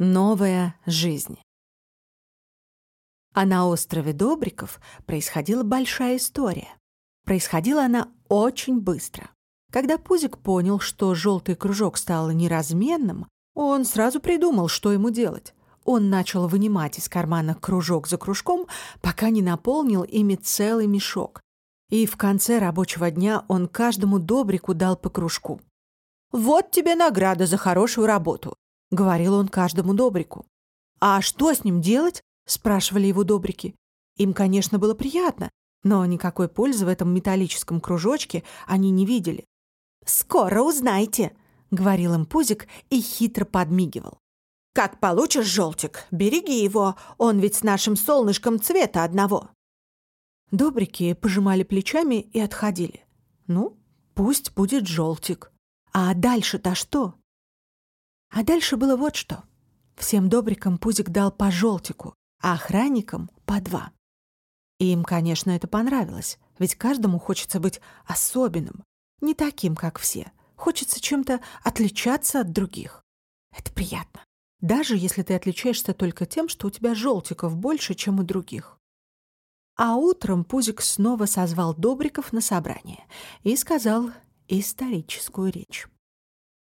Новая жизнь. А на острове Добриков происходила большая история. Происходила она очень быстро. Когда Пузик понял, что желтый кружок стал неразменным, он сразу придумал, что ему делать. Он начал вынимать из кармана кружок за кружком, пока не наполнил ими целый мешок. И в конце рабочего дня он каждому добрику дал по кружку. «Вот тебе награда за хорошую работу. — говорил он каждому добрику. «А что с ним делать?» — спрашивали его добрики. Им, конечно, было приятно, но никакой пользы в этом металлическом кружочке они не видели. «Скоро узнаете», — говорил им Пузик и хитро подмигивал. «Как получишь желтик, береги его, он ведь с нашим солнышком цвета одного». Добрики пожимали плечами и отходили. «Ну, пусть будет желтик. А дальше-то что?» А дальше было вот что. Всем добрикам Пузик дал по желтику, а охранникам — по два. И им, конечно, это понравилось, ведь каждому хочется быть особенным, не таким, как все. Хочется чем-то отличаться от других. Это приятно. Даже если ты отличаешься только тем, что у тебя желтиков больше, чем у других. А утром Пузик снова созвал Добриков на собрание и сказал историческую речь.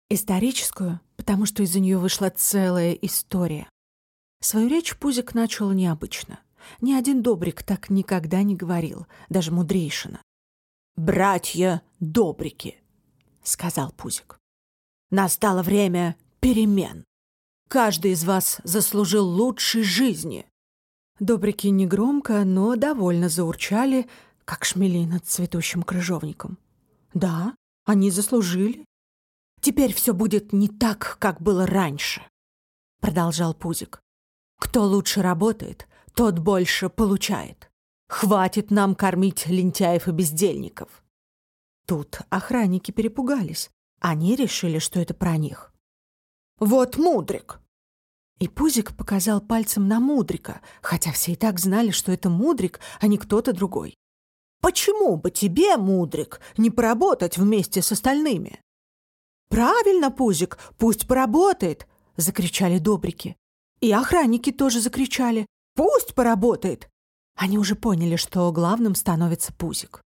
Историческую, потому что из-за нее вышла целая история. Свою речь Пузик начал необычно. Ни один Добрик так никогда не говорил, даже мудрейшина. «Братья Добрики», — сказал Пузик. «Настало время перемен. Каждый из вас заслужил лучшей жизни». Добрики негромко, но довольно заурчали, как шмели над цветущим крыжовником. «Да, они заслужили», Теперь все будет не так, как было раньше», — продолжал Пузик. «Кто лучше работает, тот больше получает. Хватит нам кормить лентяев и бездельников». Тут охранники перепугались. Они решили, что это про них. «Вот Мудрик!» И Пузик показал пальцем на Мудрика, хотя все и так знали, что это Мудрик, а не кто-то другой. «Почему бы тебе, Мудрик, не поработать вместе с остальными?» «Правильно, Пузик, пусть поработает!» — закричали добрики. И охранники тоже закричали. «Пусть поработает!» Они уже поняли, что главным становится Пузик.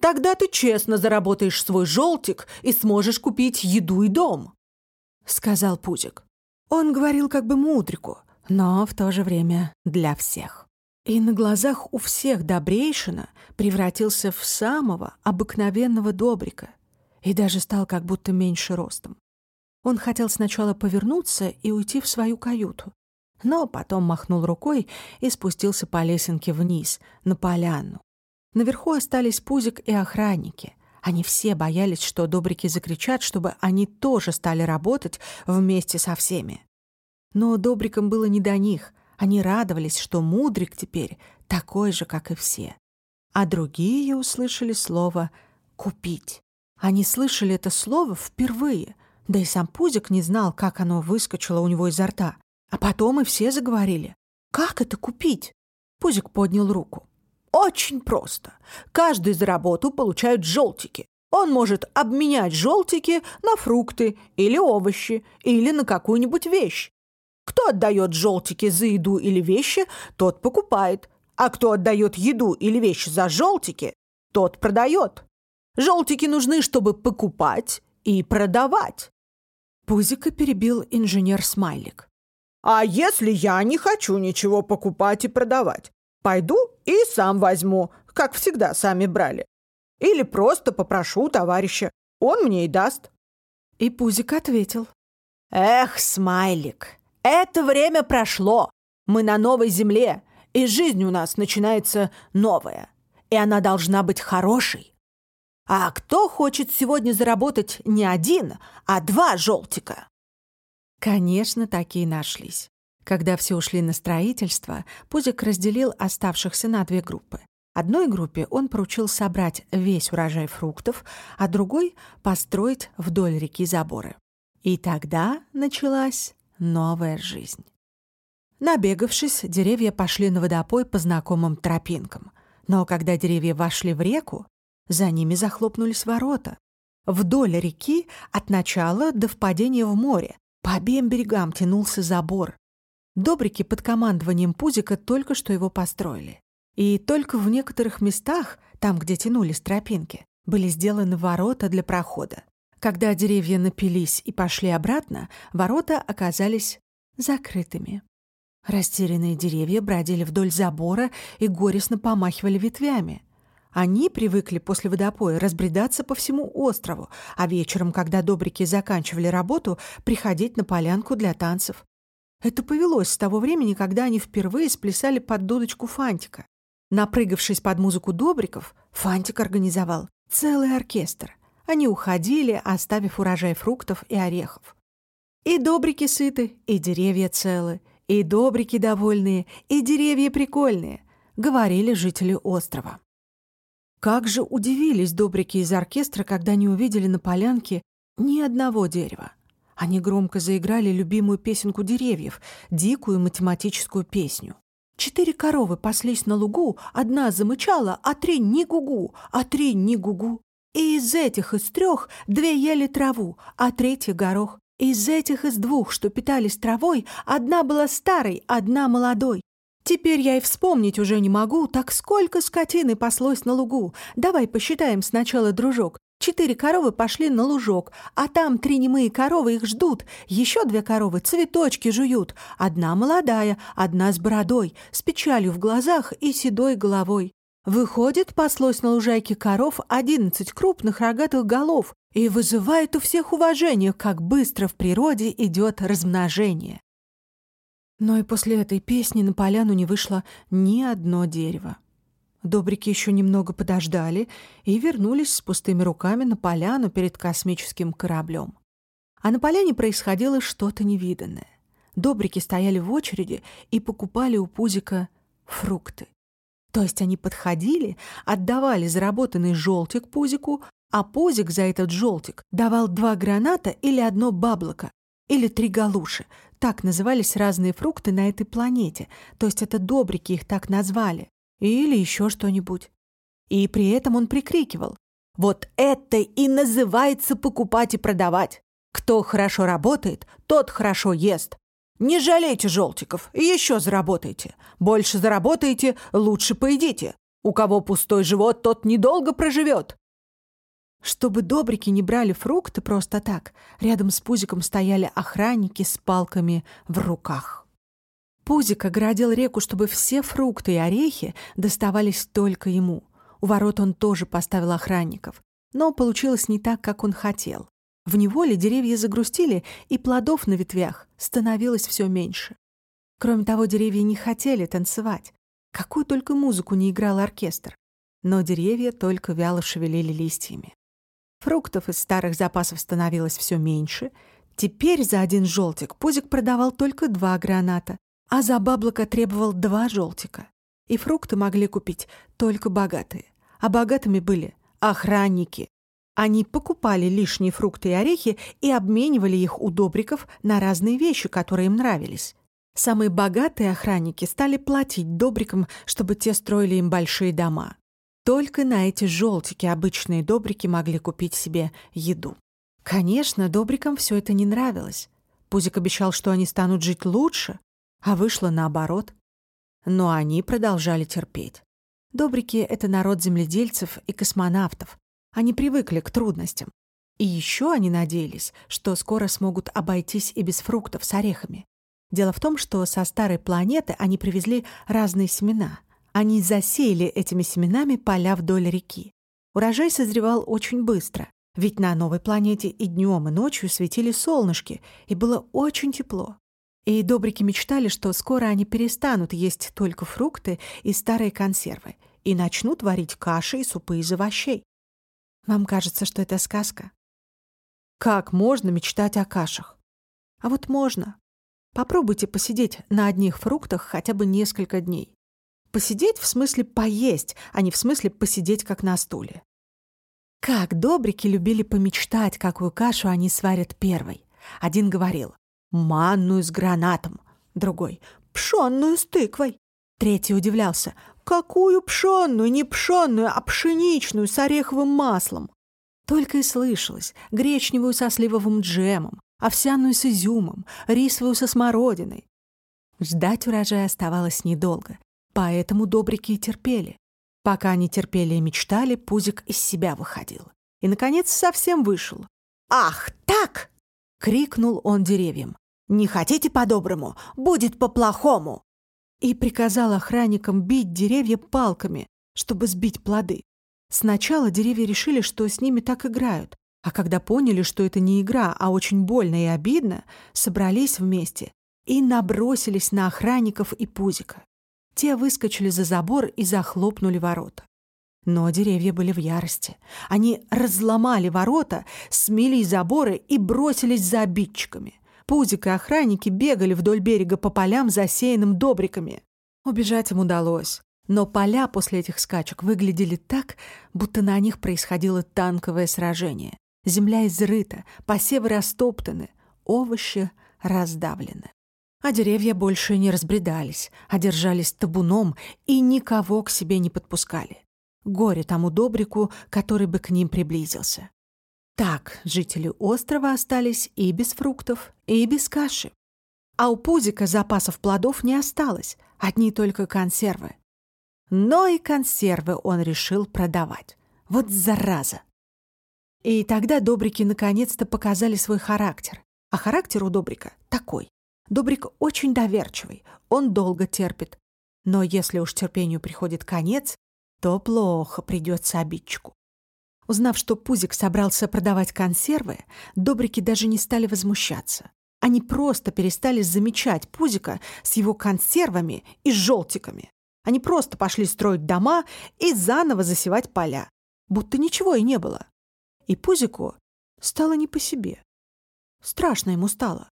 «Тогда ты честно заработаешь свой желтик и сможешь купить еду и дом», — сказал Пузик. Он говорил как бы мудрику, но в то же время для всех. И на глазах у всех Добрейшина превратился в самого обыкновенного добрика — и даже стал как будто меньше ростом. Он хотел сначала повернуться и уйти в свою каюту, но потом махнул рукой и спустился по лесенке вниз, на поляну. Наверху остались Пузик и охранники. Они все боялись, что добрики закричат, чтобы они тоже стали работать вместе со всеми. Но добрикам было не до них. Они радовались, что Мудрик теперь такой же, как и все. А другие услышали слово «купить». Они слышали это слово впервые, да и сам Пузик не знал, как оно выскочило у него изо рта. А потом и все заговорили. «Как это купить?» Пузик поднял руку. «Очень просто. Каждый за работу получает желтики. Он может обменять желтики на фрукты или овощи, или на какую-нибудь вещь. Кто отдает желтики за еду или вещи, тот покупает. А кто отдает еду или вещи за желтики, тот продает. Желтики нужны, чтобы покупать и продавать. Пузика перебил инженер Смайлик. А если я не хочу ничего покупать и продавать? Пойду и сам возьму, как всегда сами брали. Или просто попрошу товарища, он мне и даст. И Пузик ответил. Эх, Смайлик, это время прошло. Мы на новой земле, и жизнь у нас начинается новая. И она должна быть хорошей. А кто хочет сегодня заработать не один, а два желтика? Конечно, такие нашлись. Когда все ушли на строительство, Пузик разделил оставшихся на две группы. Одной группе он поручил собрать весь урожай фруктов, а другой — построить вдоль реки заборы. И тогда началась новая жизнь. Набегавшись, деревья пошли на водопой по знакомым тропинкам. Но когда деревья вошли в реку, за ними захлопнулись ворота. Вдоль реки от начала до впадения в море по обеим берегам тянулся забор. Добрики под командованием Пузика только что его построили. И только в некоторых местах, там, где тянулись тропинки, были сделаны ворота для прохода. Когда деревья напились и пошли обратно, ворота оказались закрытыми. Растерянные деревья бродили вдоль забора и горестно помахивали ветвями. Они привыкли после водопоя разбредаться по всему острову, а вечером, когда добрики заканчивали работу, приходить на полянку для танцев. Это повелось с того времени, когда они впервые сплясали под дудочку Фантика. Напрыгавшись под музыку добриков, Фантик организовал целый оркестр. Они уходили, оставив урожай фруктов и орехов. И добрики сыты, и деревья целы, и добрики довольные, и деревья прикольные, говорили жители острова. Как же удивились добрики из оркестра, когда не увидели на полянке ни одного дерева. Они громко заиграли любимую песенку деревьев, дикую математическую песню. Четыре коровы паслись на лугу, одна замычала, а три ни гугу, а три ни гугу. И из этих из трех две ели траву, а третья — горох. Из этих из двух, что питались травой, одна была старой, одна молодой. Теперь я и вспомнить уже не могу, так сколько скотины паслось на лугу. Давай посчитаем сначала, дружок. Четыре коровы пошли на лужок, а там три немые коровы их ждут. Еще две коровы цветочки жуют. Одна молодая, одна с бородой, с печалью в глазах и седой головой. Выходит, паслось на лужайке коров одиннадцать крупных рогатых голов и вызывает у всех уважение, как быстро в природе идет размножение. Но и после этой песни на поляну не вышло ни одно дерево. Добрики еще немного подождали и вернулись с пустыми руками на поляну перед космическим кораблем. А на поляне происходило что-то невиданное. Добрики стояли в очереди и покупали у Пузика фрукты. То есть они подходили, отдавали заработанный желтик Пузику, а Пузик за этот желтик давал два граната или одно баблоко, или три галуши. Так назывались разные фрукты на этой планете, то есть это добрики их так назвали или еще что-нибудь. И при этом он прикрикивал. «Вот это и называется покупать и продавать! Кто хорошо работает, тот хорошо ест! Не жалейте желтиков, еще заработайте! Больше заработаете, лучше поедите! У кого пустой живот, тот недолго проживет!» Чтобы добрики не брали фрукты просто так, рядом с Пузиком стояли охранники с палками в руках. Пузик оградил реку, чтобы все фрукты и орехи доставались только ему. У ворот он тоже поставил охранников. Но получилось не так, как он хотел. В неволе деревья загрустили, и плодов на ветвях становилось все меньше. Кроме того, деревья не хотели танцевать. Какую только музыку не играл оркестр. Но деревья только вяло шевелили листьями. Фруктов из старых запасов становилось все меньше. Теперь за один желтик Пузик продавал только два граната, а за баблоко требовал два желтика. И фрукты могли купить только богатые. А богатыми были охранники. Они покупали лишние фрукты и орехи и обменивали их у добриков на разные вещи, которые им нравились. Самые богатые охранники стали платить добрикам, чтобы те строили им большие дома. Только на эти желтики обычные добрики могли купить себе еду. Конечно, добрикам все это не нравилось. Пузик обещал, что они станут жить лучше, а вышло наоборот. Но они продолжали терпеть. Добрики — это народ земледельцев и космонавтов. Они привыкли к трудностям. И еще они надеялись, что скоро смогут обойтись и без фруктов с орехами. Дело в том, что со старой планеты они привезли разные семена. Они засеяли этими семенами поля вдоль реки. Урожай созревал очень быстро, ведь на новой планете и днем, и ночью светили солнышки, и было очень тепло. И добрики мечтали, что скоро они перестанут есть только фрукты и старые консервы и начнут варить каши и супы из овощей. Вам кажется, что это сказка? Как можно мечтать о кашах? А вот можно. Попробуйте посидеть на одних фруктах хотя бы несколько дней. Посидеть в смысле поесть, а не в смысле посидеть как на стуле. Как добрики любили помечтать, какую кашу они сварят первой. Один говорил, манную с гранатом, другой — пшенную с тыквой. Третий удивлялся, какую пшенную, не пшенную, а пшеничную с ореховым маслом. Только и слышалось гречневую со сливовым джемом, овсяную с изюмом, рисовую со смородиной. Ждать урожая оставалось недолго, поэтому добрики и терпели. Пока они терпели и мечтали, Пузик из себя выходил. И, наконец, совсем вышел. «Ах, так!» — крикнул он деревьям. «Не хотите по-доброму? Будет по-плохому!» И приказал охранникам бить деревья палками, чтобы сбить плоды. Сначала деревья решили, что с ними так играют, а когда поняли, что это не игра, а очень больно и обидно, собрались вместе и набросились на охранников и Пузика. Те выскочили за забор и захлопнули ворота. Но деревья были в ярости. Они разломали ворота, смели заборы и бросились за обидчиками. Пузик и охранники бегали вдоль берега по полям, засеянным добриками. Убежать им удалось. Но поля после этих скачек выглядели так, будто на них происходило танковое сражение. Земля изрыта, посевы растоптаны, овощи раздавлены. А деревья больше не разбредались, а держались табуном и никого к себе не подпускали. Горе тому добрику, который бы к ним приблизился. Так жители острова остались и без фруктов, и без каши. А у Пузика запасов плодов не осталось, одни только консервы. Но и консервы он решил продавать. Вот зараза! И тогда Добрики наконец-то показали свой характер. А характер у Добрика такой. Добрик очень доверчивый, он долго терпит. Но если уж терпению приходит конец, то плохо придется обидчику. Узнав, что Пузик собрался продавать консервы, Добрики даже не стали возмущаться. Они просто перестали замечать Пузика с его консервами и желтиками. Они просто пошли строить дома и заново засевать поля, будто ничего и не было. И Пузику стало не по себе. Страшно ему стало.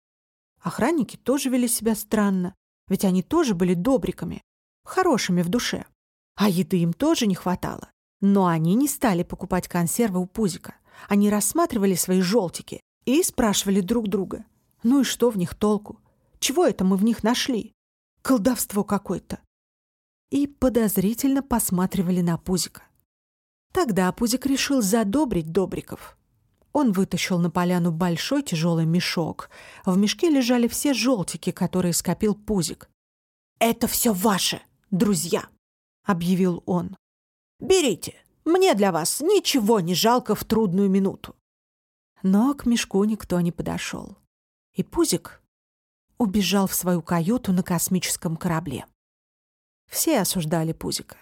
Охранники тоже вели себя странно, ведь они тоже были добриками, хорошими в душе. А еды им тоже не хватало. Но они не стали покупать консервы у Пузика. Они рассматривали свои желтики и спрашивали друг друга, ну и что в них толку? Чего это мы в них нашли? Колдовство какое-то и подозрительно посматривали на Пузика. Тогда Пузик решил задобрить Добриков. Он вытащил на поляну большой тяжелый мешок. В мешке лежали все желтики, которые скопил Пузик. «Это все ваше, друзья!» — объявил он. «Берите, мне для вас ничего не жалко в трудную минуту». Но к мешку никто не подошел. И Пузик убежал в свою каюту на космическом корабле. Все осуждали Пузика.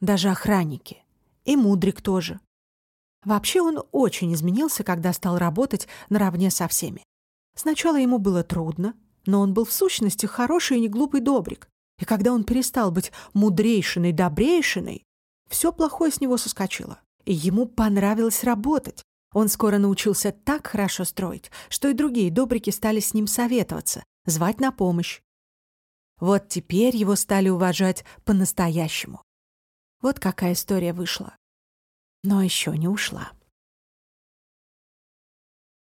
Даже охранники. И Мудрик тоже. Вообще он очень изменился, когда стал работать наравне со всеми. Сначала ему было трудно, но он был в сущности хороший и неглупый добрик. И когда он перестал быть мудрейшиной, добрейшиной, все плохое с него соскочило. И ему понравилось работать. Он скоро научился так хорошо строить, что и другие добрики стали с ним советоваться, звать на помощь. Вот теперь его стали уважать по-настоящему. Вот какая история вышла. Но еще не ушла.